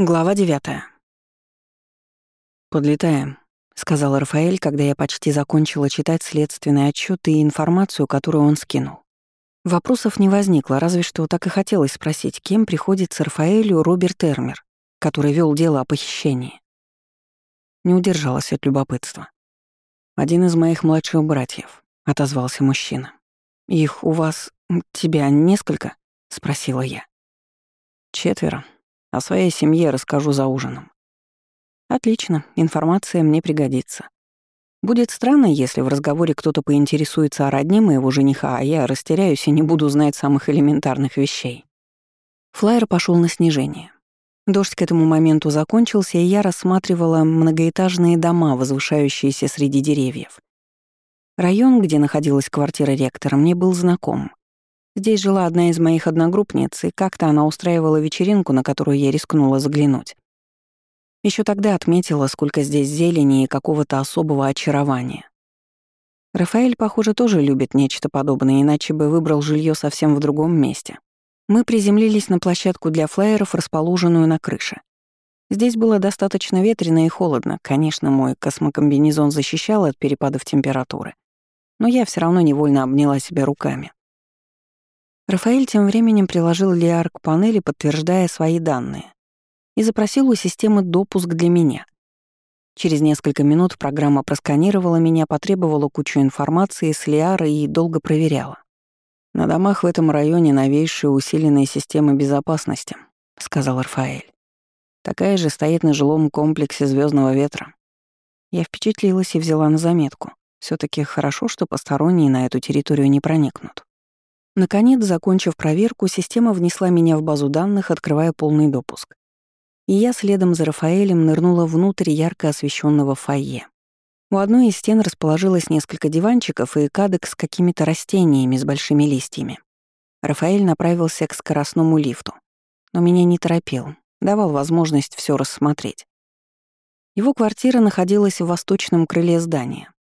Глава девятая. «Подлетаем», — сказал Рафаэль, когда я почти закончила читать следственный отчет и информацию, которую он скинул. Вопросов не возникло, разве что так и хотелось спросить, кем приходится Рафаэлю Роберт Эрмер, который вел дело о похищении. Не удержалась от любопытства. «Один из моих младших братьев», — отозвался мужчина. «Их у вас... тебя несколько?» — спросила я. «Четверо», о своей семье расскажу за ужином. Отлично, информация мне пригодится. Будет странно, если в разговоре кто-то поинтересуется о родне моего жениха, а я растеряюсь и не буду знать самых элементарных вещей. Флайер пошел на снижение. Дождь к этому моменту закончился, и я рассматривала многоэтажные дома, возвышающиеся среди деревьев. Район, где находилась квартира ректора, мне был знаком. Здесь жила одна из моих одногруппниц, и как-то она устраивала вечеринку, на которую я рискнула заглянуть. Еще тогда отметила, сколько здесь зелени и какого-то особого очарования. Рафаэль, похоже, тоже любит нечто подобное, иначе бы выбрал жилье совсем в другом месте. Мы приземлились на площадку для флайеров, расположенную на крыше. Здесь было достаточно ветрено и холодно. Конечно, мой космокомбинезон защищал от перепадов температуры. Но я все равно невольно обняла себя руками. Рафаэль тем временем приложил Лиар к панели, подтверждая свои данные, и запросил у системы допуск для меня. Через несколько минут программа просканировала меня, потребовала кучу информации с Лиара и долго проверяла. «На домах в этом районе новейшие усиленные системы безопасности», — сказал Рафаэль. «Такая же стоит на жилом комплексе Звездного ветра». Я впечатлилась и взяла на заметку. все таки хорошо, что посторонние на эту территорию не проникнут. Наконец, закончив проверку, система внесла меня в базу данных, открывая полный допуск. И я следом за Рафаэлем нырнула внутрь ярко освещенного фойе. У одной из стен расположилось несколько диванчиков и кадок с какими-то растениями с большими листьями. Рафаэль направился к скоростному лифту, но меня не торопил, давал возможность все рассмотреть. Его квартира находилась в восточном крыле здания,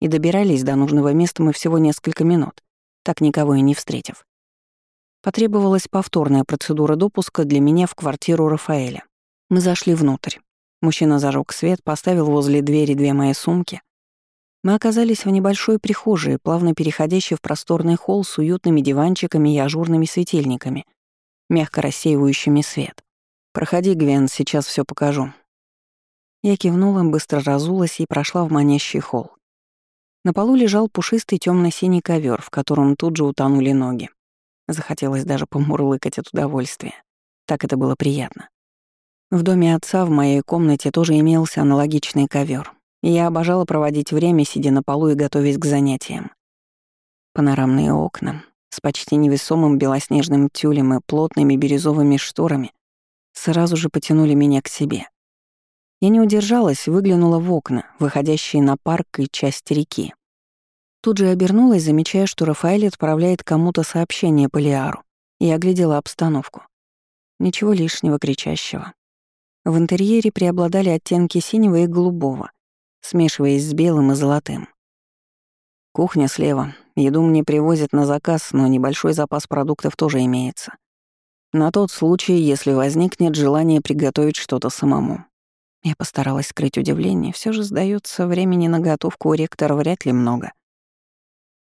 и добирались до нужного места мы всего несколько минут так никого и не встретив. Потребовалась повторная процедура допуска для меня в квартиру Рафаэля. Мы зашли внутрь. Мужчина зажег свет, поставил возле двери две мои сумки. Мы оказались в небольшой прихожей, плавно переходящей в просторный холл с уютными диванчиками и ажурными светильниками, мягко рассеивающими свет. «Проходи, Гвен, сейчас все покажу». Я кивнула, быстро разулась и прошла в манящий холл. На полу лежал пушистый темно синий ковер, в котором тут же утонули ноги. Захотелось даже помурлыкать от удовольствия. Так это было приятно. В доме отца в моей комнате тоже имелся аналогичный ковер, я обожала проводить время, сидя на полу и готовясь к занятиям. Панорамные окна с почти невесомым белоснежным тюлем и плотными бирюзовыми шторами сразу же потянули меня к себе. Я не удержалась, выглянула в окна, выходящие на парк и часть реки. Тут же обернулась, замечая, что Рафаэль отправляет кому-то сообщение по Лиару, и оглядела обстановку. Ничего лишнего кричащего. В интерьере преобладали оттенки синего и голубого, смешиваясь с белым и золотым. Кухня слева. Еду мне привозят на заказ, но небольшой запас продуктов тоже имеется. На тот случай, если возникнет желание приготовить что-то самому. Я постаралась скрыть удивление, все же, сдается, времени на готовку у ректора вряд ли много.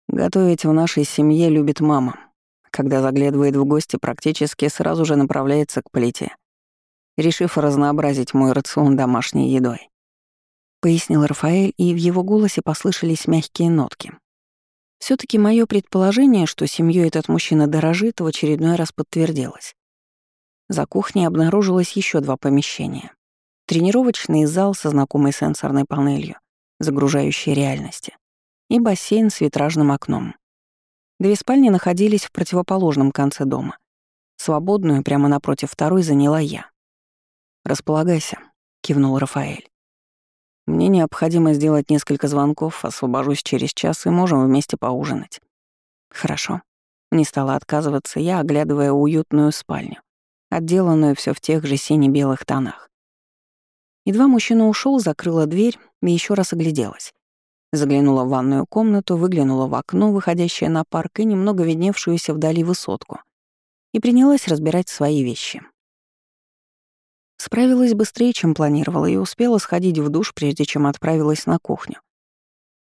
Готовить в нашей семье любит мама. Когда заглядывает в гости, практически сразу же направляется к плите, решив разнообразить мой рацион домашней едой. Пояснил Рафаэль, и в его голосе послышались мягкие нотки. все таки мое предположение, что семьей этот мужчина дорожит, в очередной раз подтвердилось. За кухней обнаружилось еще два помещения. Тренировочный зал со знакомой сенсорной панелью, загружающей реальности, и бассейн с витражным окном. Две спальни находились в противоположном конце дома. Свободную прямо напротив второй заняла я. «Располагайся», — кивнул Рафаэль. «Мне необходимо сделать несколько звонков, освобожусь через час и можем вместе поужинать». «Хорошо». Не стала отказываться я, оглядывая уютную спальню, отделанную все в тех же сине-белых тонах. Едва мужчина ушел, закрыла дверь и еще раз огляделась. Заглянула в ванную комнату, выглянула в окно, выходящее на парк и немного видневшуюся вдали высотку, и принялась разбирать свои вещи. Справилась быстрее, чем планировала, и успела сходить в душ, прежде чем отправилась на кухню.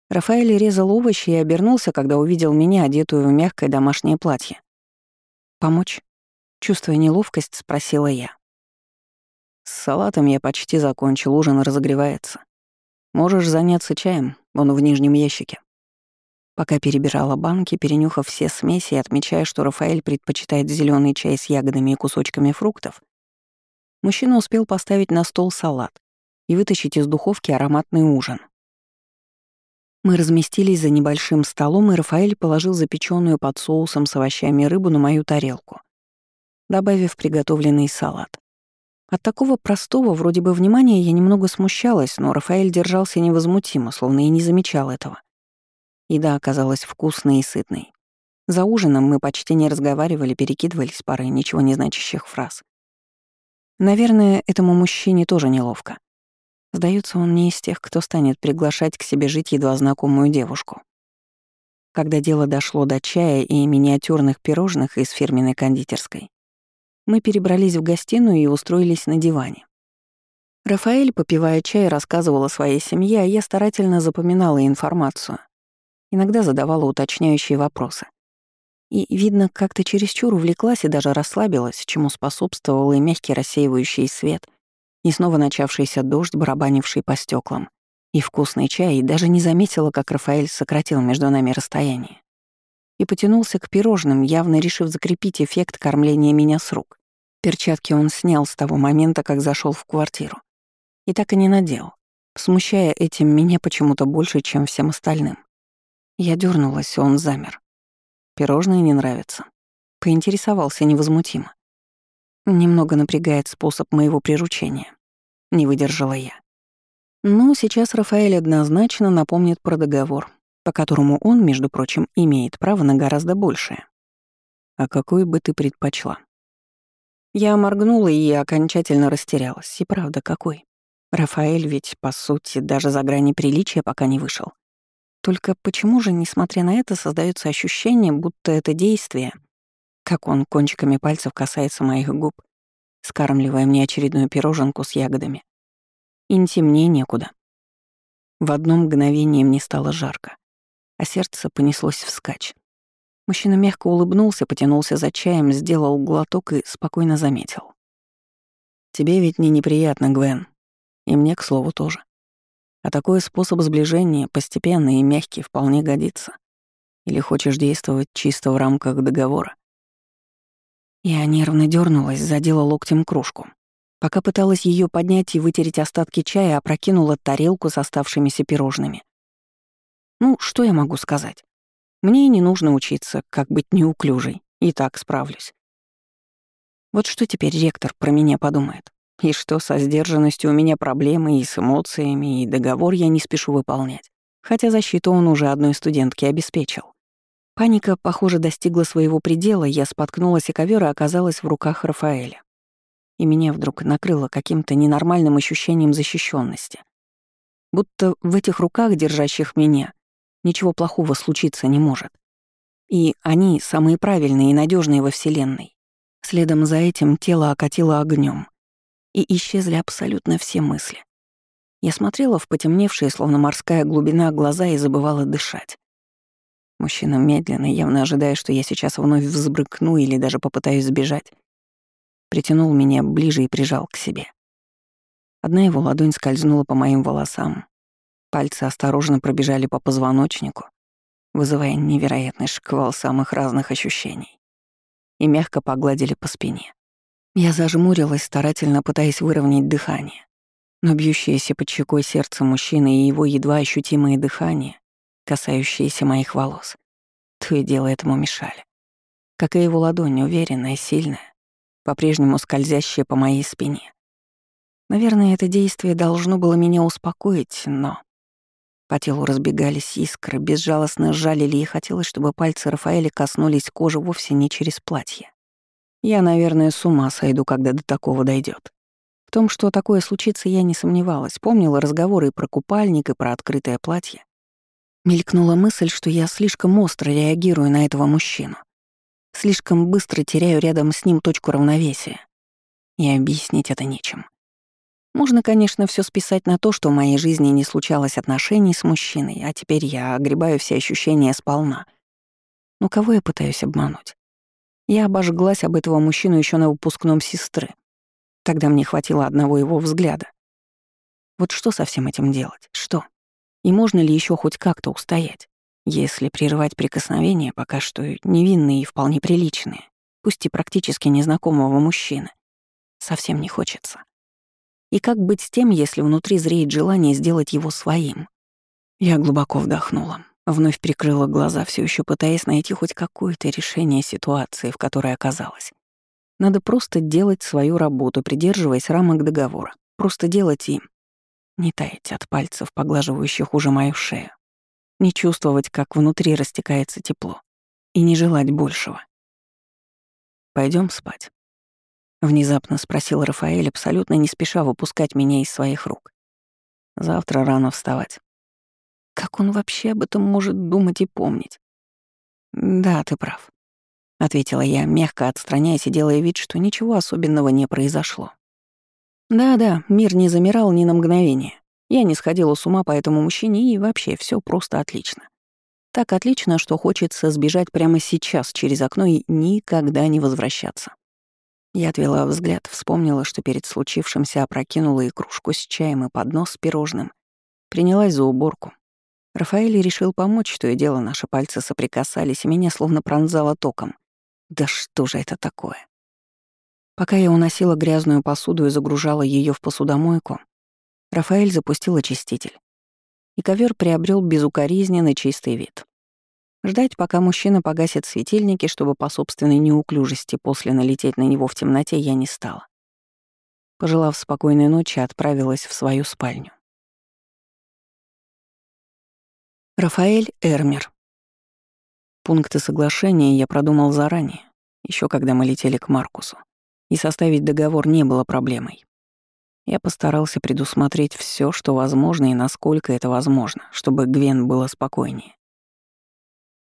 Рафаэль резал овощи и обернулся, когда увидел меня, одетую в мягкое домашнее платье. «Помочь?» Чувствуя неловкость, спросила я. «С салатом я почти закончил, ужин разогревается. Можешь заняться чаем, он в нижнем ящике». Пока перебирала банки, перенюхав все смеси и отмечая, что Рафаэль предпочитает зеленый чай с ягодами и кусочками фруктов, мужчина успел поставить на стол салат и вытащить из духовки ароматный ужин. Мы разместились за небольшим столом, и Рафаэль положил запеченную под соусом с овощами рыбу на мою тарелку, добавив приготовленный салат. От такого простого вроде бы внимания я немного смущалась, но Рафаэль держался невозмутимо, словно и не замечал этого. Еда оказалась вкусной и сытной. За ужином мы почти не разговаривали, перекидывались парой ничего не значащих фраз. Наверное, этому мужчине тоже неловко. Сдается, он не из тех, кто станет приглашать к себе жить едва знакомую девушку. Когда дело дошло до чая и миниатюрных пирожных из фирменной кондитерской, мы перебрались в гостиную и устроились на диване. Рафаэль, попивая чай, рассказывал о своей семье, а я старательно запоминала информацию, иногда задавала уточняющие вопросы. И, видно, как-то чересчур увлеклась и даже расслабилась, чему способствовал и мягкий рассеивающий свет, и снова начавшийся дождь, барабанивший по стеклам, и вкусный чай, и даже не заметила, как Рафаэль сократил между нами расстояние. И потянулся к пирожным, явно решив закрепить эффект кормления меня с рук. Перчатки он снял с того момента, как зашел в квартиру. И так и не надел, смущая этим меня почему-то больше, чем всем остальным. Я дернулась, он замер. Пирожные не нравятся. Поинтересовался невозмутимо. Немного напрягает способ моего приручения. Не выдержала я. Но сейчас Рафаэль однозначно напомнит про договор, по которому он, между прочим, имеет право на гораздо большее. А какой бы ты предпочла? Я моргнула и окончательно растерялась. И правда, какой? Рафаэль ведь, по сути, даже за грани приличия пока не вышел. Только почему же, несмотря на это, создается ощущение, будто это действие, как он кончиками пальцев касается моих губ, скармливая мне очередную пироженку с ягодами. Интимнее некуда. В одно мгновение мне стало жарко, а сердце понеслось вскачь. Мужчина мягко улыбнулся, потянулся за чаем, сделал глоток и спокойно заметил. «Тебе ведь не неприятно, Гвен. И мне, к слову, тоже. А такой способ сближения, постепенный и мягкий, вполне годится. Или хочешь действовать чисто в рамках договора? Я нервно дернулась, задела локтем кружку. Пока пыталась ее поднять и вытереть остатки чая, опрокинула тарелку с оставшимися пирожными. Ну, что я могу сказать? Мне и не нужно учиться, как быть неуклюжей, и так справлюсь. Вот что теперь ректор про меня подумает? И что со сдержанностью у меня проблемы и с эмоциями, и договор я не спешу выполнять. Хотя защиту он уже одной студентке обеспечил. Паника, похоже, достигла своего предела, я споткнулась и ковер и оказалась в руках Рафаэля. И меня вдруг накрыло каким-то ненормальным ощущением защищенности. Будто в этих руках, держащих меня, ничего плохого случиться не может. И они самые правильные и надежные во Вселенной. Следом за этим тело окатило огнем и исчезли абсолютно все мысли. Я смотрела в потемневшие, словно морская глубина, глаза и забывала дышать. Мужчина медленно, явно ожидая, что я сейчас вновь взбрыкну или даже попытаюсь сбежать, притянул меня ближе и прижал к себе. Одна его ладонь скользнула по моим волосам, пальцы осторожно пробежали по позвоночнику, вызывая невероятный шквал самых разных ощущений, и мягко погладили по спине. Я зажмурилась, старательно пытаясь выровнять дыхание. Но бьющееся под щекой сердце мужчины и его едва ощутимое дыхание, касающиеся моих волос, то и дело этому мешали. Как и его ладонь, уверенная, сильная, по-прежнему скользящая по моей спине. Наверное, это действие должно было меня успокоить, но... По телу разбегались искры, безжалостно жалили, и хотелось, чтобы пальцы Рафаэля коснулись кожи вовсе не через платье. Я, наверное, с ума сойду, когда до такого дойдет. В том, что такое случится, я не сомневалась. Помнила разговоры и про купальник, и про открытое платье. Мелькнула мысль, что я слишком остро реагирую на этого мужчину. Слишком быстро теряю рядом с ним точку равновесия. И объяснить это нечем. Можно, конечно, все списать на то, что в моей жизни не случалось отношений с мужчиной, а теперь я огребаю все ощущения сполна. Но кого я пытаюсь обмануть? Я обожглась об этого мужчину еще на выпускном сестры. Тогда мне хватило одного его взгляда. Вот что со всем этим делать? Что? И можно ли еще хоть как-то устоять? Если прерывать прикосновения, пока что невинные и вполне приличные, пусть и практически незнакомого мужчины, совсем не хочется. И как быть с тем, если внутри зреет желание сделать его своим? Я глубоко вдохнула, вновь прикрыла глаза, все еще пытаясь найти хоть какое-то решение ситуации, в которой оказалась. Надо просто делать свою работу, придерживаясь рамок договора. Просто делать им. Не таять от пальцев, поглаживающих уже мою шею. Не чувствовать, как внутри растекается тепло. И не желать большего. Пойдем спать. Внезапно спросил Рафаэль, абсолютно не спеша выпускать меня из своих рук. Завтра рано вставать. Как он вообще об этом может думать и помнить? Да, ты прав. — ответила я, мягко отстраняясь и делая вид, что ничего особенного не произошло. Да-да, мир не замирал ни на мгновение. Я не сходила с ума по этому мужчине, и вообще все просто отлично. Так отлично, что хочется сбежать прямо сейчас через окно и никогда не возвращаться. Я отвела взгляд, вспомнила, что перед случившимся опрокинула и кружку с чаем и поднос с пирожным. Принялась за уборку. Рафаэль решил помочь, что и дело наши пальцы соприкасались, и меня словно пронзало током. Да что же это такое? Пока я уносила грязную посуду и загружала ее в посудомойку, Рафаэль запустил очиститель. И ковер приобрел безукоризненный чистый вид. Ждать, пока мужчина погасит светильники, чтобы по собственной неуклюжести после налететь на него в темноте, я не стала. Пожелав спокойной ночи, отправилась в свою спальню. Рафаэль Эрмер. Пункты соглашения я продумал заранее, еще когда мы летели к Маркусу, и составить договор не было проблемой. Я постарался предусмотреть все, что возможно и насколько это возможно, чтобы Гвен было спокойнее.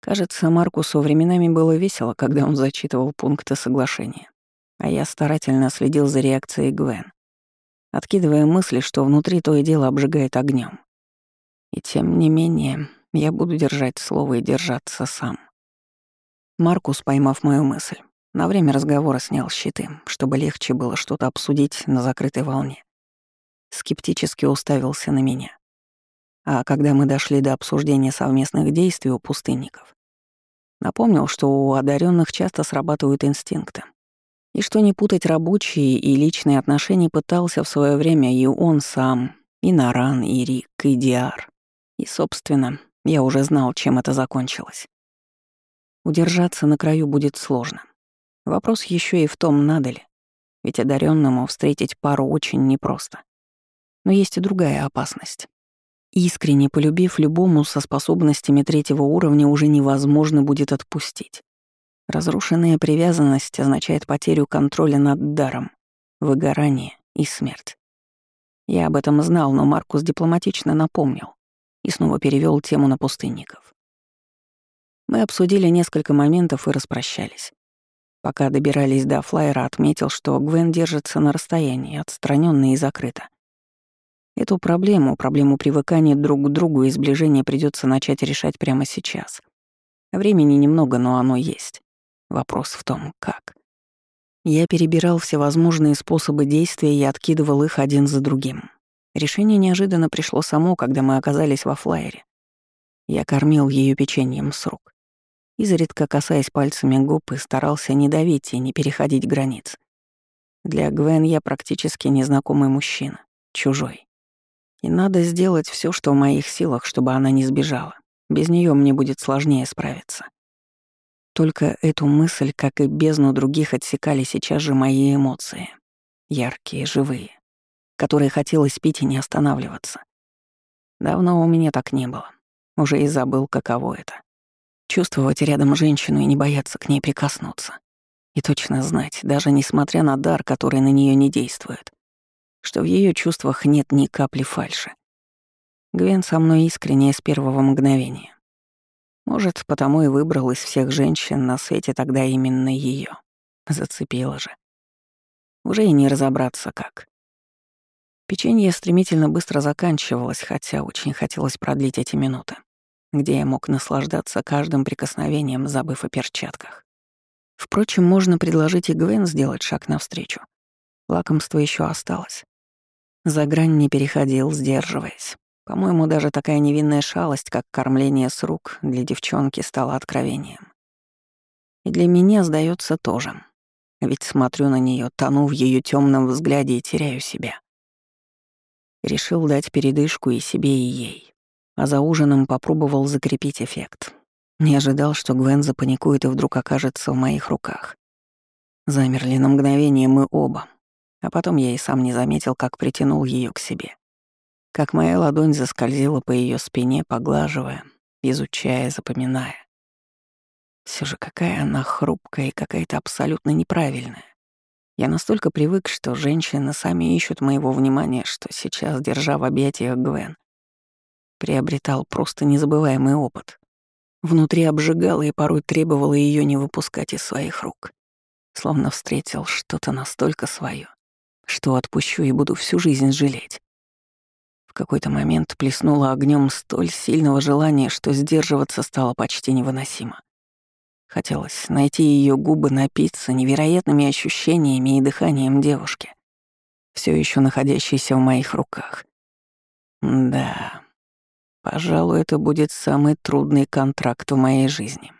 Кажется, Маркусу временами было весело, когда он зачитывал пункты соглашения, а я старательно следил за реакцией Гвен, откидывая мысли, что внутри то и дело обжигает огнем. И тем не менее, я буду держать слово и держаться сам. Маркус, поймав мою мысль, на время разговора снял щиты, чтобы легче было что-то обсудить на закрытой волне. Скептически уставился на меня. А когда мы дошли до обсуждения совместных действий у пустынников, напомнил, что у одаренных часто срабатывают инстинкты, и что не путать рабочие и личные отношения пытался в свое время и он сам, и Наран, и Рик, и Диар. И, собственно, я уже знал, чем это закончилось. Удержаться на краю будет сложно. Вопрос еще и в том, надо ли. Ведь одаренному встретить пару очень непросто. Но есть и другая опасность. Искренне полюбив любому со способностями третьего уровня уже невозможно будет отпустить. Разрушенная привязанность означает потерю контроля над даром, выгорание и смерть. Я об этом знал, но Маркус дипломатично напомнил и снова перевел тему на пустынников. Мы обсудили несколько моментов и распрощались. Пока добирались до флайера, отметил, что Гвен держится на расстоянии, отстранённо и закрыто. Эту проблему, проблему привыкания друг к другу и сближения придется начать решать прямо сейчас. Времени немного, но оно есть. Вопрос в том, как. Я перебирал всевозможные способы действия и откидывал их один за другим. Решение неожиданно пришло само, когда мы оказались во флайере. Я кормил ее печеньем с рук. Изредка касаясь пальцами губ и старался не давить и не переходить границ. Для Гвен я практически незнакомый мужчина, чужой. И надо сделать все, что в моих силах, чтобы она не сбежала. Без нее мне будет сложнее справиться. Только эту мысль, как и бездну других, отсекали сейчас же мои эмоции. Яркие, живые которые хотелось пить и не останавливаться. Давно у меня так не было. Уже и забыл, каково это. Чувствовать рядом женщину и не бояться к ней прикоснуться. И точно знать, даже несмотря на дар, который на нее не действует, что в ее чувствах нет ни капли фальши. Гвен со мной искренне с первого мгновения. Может, потому и выбрал из всех женщин на свете тогда именно ее. Зацепила же. Уже и не разобраться как. Печенье стремительно быстро заканчивалось, хотя очень хотелось продлить эти минуты, где я мог наслаждаться каждым прикосновением, забыв о перчатках. Впрочем, можно предложить и Гвен сделать шаг навстречу. Лакомство еще осталось. За грань не переходил, сдерживаясь. По-моему, даже такая невинная шалость, как кормление с рук, для девчонки стала откровением. И для меня, сдается тоже. Ведь смотрю на нее, тону в ее темном взгляде и теряю себя. Решил дать передышку и себе, и ей. А за ужином попробовал закрепить эффект. Не ожидал, что Гвен запаникует и вдруг окажется в моих руках. Замерли на мгновение мы оба, а потом я и сам не заметил, как притянул ее к себе. Как моя ладонь заскользила по ее спине, поглаживая, изучая, запоминая. Все же какая она хрупкая и какая-то абсолютно неправильная. Я настолько привык, что женщины сами ищут моего внимания, что сейчас, держа в объятиях Гвен, приобретал просто незабываемый опыт. Внутри обжигало и порой требовало ее не выпускать из своих рук. Словно встретил что-то настолько свое, что отпущу и буду всю жизнь жалеть. В какой-то момент плеснуло огнем столь сильного желания, что сдерживаться стало почти невыносимо. Хотелось найти ее губы, напиться невероятными ощущениями и дыханием девушки, все еще находящейся в моих руках. Да, пожалуй, это будет самый трудный контракт в моей жизни.